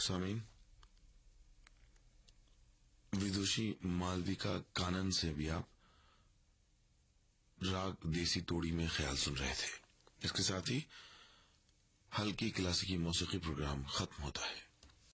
स्वामी, विदुषी मालविका कानन से भी आप राग देसी तोड़ी में ख्याल सुन रहे थे। इसके साथ ही हल्की क्लासिकी मौसीकी प्रोग्राम खत्म होता है।